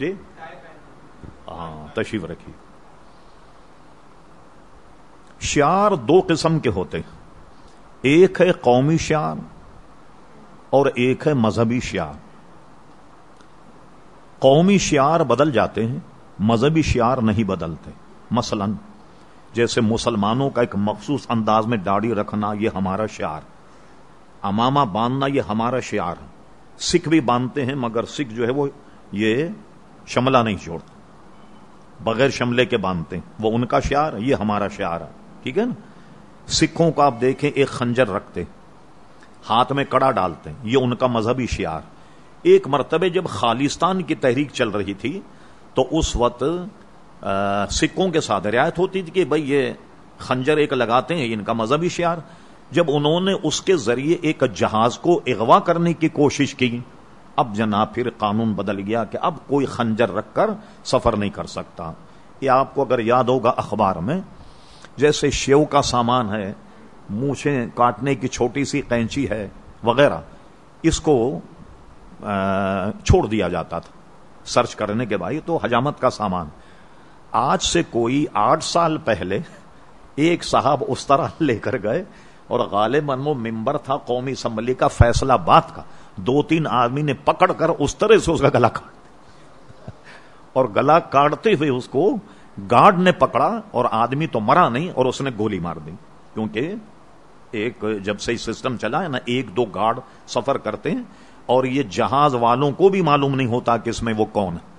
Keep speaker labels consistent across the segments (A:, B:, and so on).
A: جی؟ ہاں تشریف رکھیے۔ شعار دو قسم کے ہوتے ہیں۔ ایک ہے قومی شعار اور ایک ہے مذہبی شعار۔ قومی شعار بدل جاتے ہیں، مذہبی شعار نہیں بدلتے۔ مثلا، جیسے مسلمانوں کا ایک مخصوص انداز میں داڑھی رکھنا یہ ہمارا شعار۔ اماما باندھنا یہ ہمارا شعار۔ ہے سکھ بھی باندھتے ہیں، مگر سکھ جو ہے وہ یہ شملہ نہیں چھوڑتے۔ بغیر شملے کے باندھتے ہیں۔ وہ ان کا شعار ہے، یہ ہمارا شعار ہے۔ ٹھیک ہے نا؟ سکھوں کو آپ دیکھیں، ایک خنجر رکھتے ہاتھ میں کڑا ڈالتے یہ ان کا مذہبی شعار ایک مرتبہ جب خالستان کی تحریک چل رہی تھی، تو اس وقت سکھوں کے ساتھ رعایت ہوتی تھی کہ بھائی یہ خنجر ایک لگاتے ہیں ان کا مذہبی شعار جب انہوں نے اس کے ذریعے ایک جہاز کو اغوا کرنے کی کوشش کی اب جناب پھر قانون بدل گیا کہ اب کوئی خنجر رکھ کر سفر نہیں کر سکتا۔ یہ آپ کو اگر یاد ہوگا اخبار میں، جیسے شیو کا سامان ہے، مونچھیں کاٹنے کی چھوٹی سی قینچی ہے، وغیرہ، اس کو چھوڑ دیا جاتا تھا۔ سرچ کرنے کے بھائی تو حجامت کا سامان۔ آج سے کوئی آٹھ سال پہلے ایک صاحب اس طرح لے کر گئے اور غالباً وہ ممبر تھا قومی اسمبلی کا فیصلہ بات کا۔ دو تین آدمی نے پکڑ کر اس طرح سے اس کا گلا کاٹ اور گلا کاٹتے ہوئے اس کو گارڈ نے پکڑا اور آدمی تو مرا نہیں اور اس نے گولی مار دی۔ کیونکہ ایک جب سے سسٹم چلا ہے نا، ایک دو گارڈ سفر کرتے ہیں اور یہ جہاز والوں کو بھی معلوم نہیں ہوتا کہ اس میں وہ کون ہے۔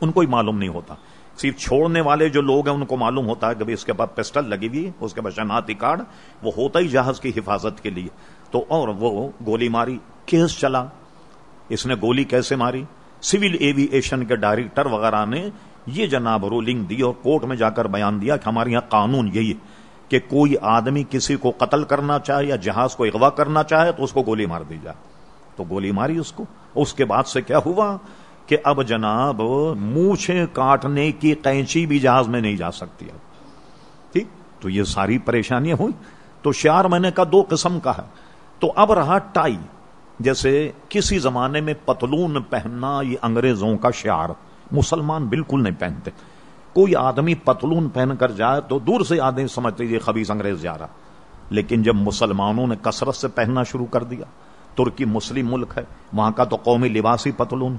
A: ان کو ہی معلوم نہیں ہوتا۔ صرف چھوڑنے والے جو لوگ ہیں، ان کو معلوم ہوتا ہے کہ اس کے بعد پسٹل لگی ہوئی اس کے بعد شناختی کارڈ، وہ ہوتا ہی جہاز کی حفاظت کے لیے۔ تو اور وہ گولی ماری۔ کیس چلا۔ اس نے گولی کیسے ماری؟ سول ایویشن کے ڈائریکٹر وغیرہ نے یہ جناب رولنگ دی اور کورٹ میں جا کر بیان دیا کہ ہمارے یہاں قانون یہی ہے کہ کوئی آدمی کسی کو قتل کرنا چاہے یا جہاز کو اغوا کرنا چاہے تو اس کو گولی مار دی جائے۔ تو گولی ماری اس کو۔ اس کے بعد سے کیا ہوا کہ اب جناب مونچھیں کاٹنے کی قینچی بھی جہاز میں نہیں جا سکتی۔ اب ٹھیک؟ تو یہ ساری پریشانیاں ہوئی تو شعر میں نے کہا دو قسم کا ہے۔ تو اب رہا ٹائی۔ جیسے کسی زمانے میں پتلون پہننا یہ انگریزوں کا شعر مسلمان بالکل نہیں پہنتے۔ کوئی آدمی پتلون پہن کر جائے تو دور سے آدمی سمجھتے یہ خبیص انگریز جا رہا لیکن جب مسلمانوں نے کثرت سے پہننا شروع کر دیا، ترکی مسلم ملک ہے، وہاں کا تو قومی لباسی پتلون۔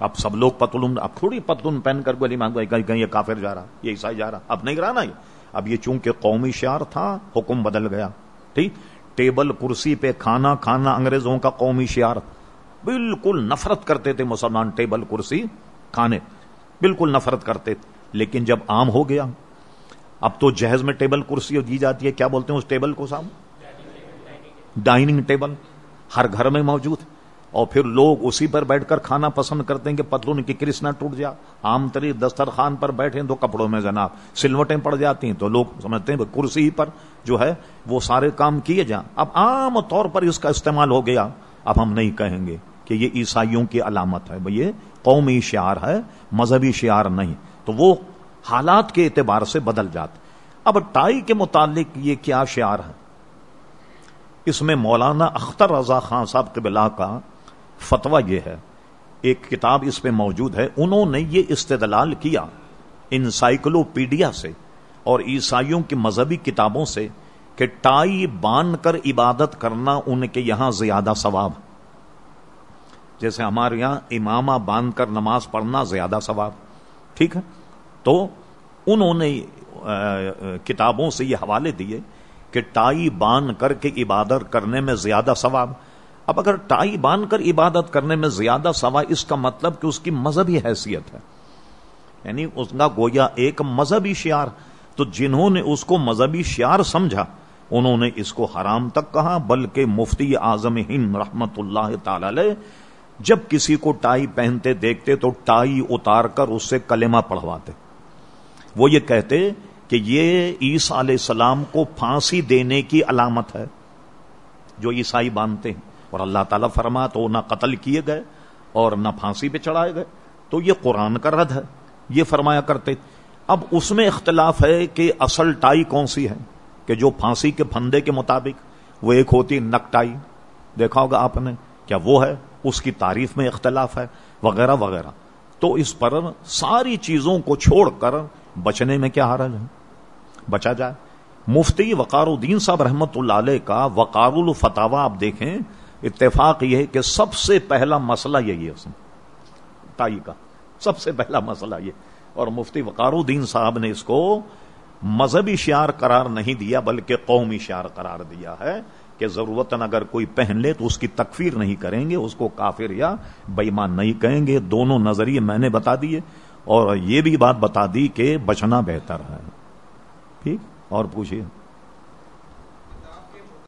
A: اب سب لوگ پتلون، اب تھوڑی پتلون پہن کر گولی مانگ کہیں کہیں یہ کافر جا رہا، یہ عیسائی جا رہا۔ اب نہیں رہا نا یہ۔ اب یہ چونکہ قومی شعر تھا، حکم بدل گیا۔ ٹھیک؟ ٹیبل کرسی پہ کھانا کھانا انگریزوں کا قومی شعر بالکل نفرت کرتے تھے مسلمان ٹیبل کرسی کھانے۔ بالکل نفرت کرتے۔ تھے لیکن جب عام ہو گیا، اب تو جہیز میں ٹیبل کرسی دی جاتی ہے کیا بولتے ہیں اس ٹیبل کو سام ڈائننگ ٹیبل۔ ہر گھر میں موجود۔ اور پھر لوگ اسی پر بیٹھ کر کھانا پسند کرتے ہیں کہ پتلون کی کرسنا ٹوٹ جا عام تری دسترخوان پر بیٹھے تو کپڑوں میں جناب سلوٹیں پڑ جاتی ہیں۔ تو لوگ سمجھتے ہیں کرسی پر جو ہے وہ سارے کام کیے جائیں۔ اب عام طور پر اس کا استعمال ہو گیا۔ اب ہم نہیں کہیں گے کہ یہ عیسائیوں کی علامت ہے۔ یہ قومی شعار ہے، مذہبی شعار نہیں۔ تو وہ حالات کے اعتبار سے بدل جاتے اب ٹائی کے متعلق یہ کیا شعار ہے؟ اس میں مولانا اختر رضا خان صاحب قبلا کا فتویٰ یہ ہے۔ ایک کتاب اس پہ موجود ہے۔ انہوں نے یہ استدلال کیا انسائکلوپیڈیا سے۔ اور عیسائیوں کی مذہبی کتابوں سے کہ ٹائی باندھ کر عبادت کرنا ان کے یہاں زیادہ ثواب۔ جیسے ہمارے یہاں امامہ باندھ کر نماز پڑھنا زیادہ ثواب۔ ٹھیک ہے؟ تو انہوں نے کتابوں سے یہ حوالے دیے کہ ٹائی باندھ کر کے عبادت کرنے میں زیادہ ثواب۔ اب اگر ٹائی باندھ کر عبادت کرنے میں زیادہ ثواب، اس کا مطلب کہ اس کی مذہبی حیثیت ہے۔ یعنی اس کا گویا ایک مذہبی شعار تو جنہوں نے اس کو مذہبی شعار سمجھا، انہوں نے اس کو حرام تک کہا، بلکہ مفتی اعظم ہند رحمت اللہ تعالی جب کسی کو ٹائی پہنتے دیکھتے تو ٹائی اتار کر اس سے کلمہ پڑھواتے۔ وہ یہ کہتے کہ یہ عیسیٰ علیہ السلام کو پھانسی دینے کی علامت ہے، جو عیسائی باندھتے ہیں۔ اور اللہ تعالیٰ فرما تو نہ قتل کیے گئے اور نہ پھانسی پہ چڑھائے گئے۔ تو یہ قرآن کا رد ہے۔ یہ فرمایا کرتے اب اس میں اختلاف ہے کہ اصل ٹائی کون سی ہے کہ جو پھانسی کے پھندے کے مطابق وہ ایک ہوتی نک ٹائی۔ دیکھا ہوگا آپ نے کیا وہ ہے؟ اس کی تعریف میں اختلاف ہے، وغیرہ وغیرہ۔ تو اس پر ساری چیزوں کو چھوڑ کر بچنے میں کیا حرج ہے؟ بچا جائے۔ مفتی وقار الدین صاحب رحمت اللہ علیہ کا وقار الفتاوا آپ دیکھیں، اتفاق یہ ہے کہ سب سے پہلا مسئلہ یہی ہے اس میں۔ تائی کا سب سے پہلا مسئلہ یہ۔ اور مفتی وقار الدین صاحب نے اس کو مذہبی شعار قرار نہیں دیا، بلکہ قومی شعار قرار دیا ہے کہ ضرورت اگر کوئی پہن لے تو اس کی تکفیر نہیں کریں گے، اس کو کافر یا بےمان نہیں کہیں گے۔ دونوں نظریے میں نے بتا دیے اور یہ بھی بات بتا دی کہ بچنا بہتر ہے۔ ٹھیک؟ اور پوچھیے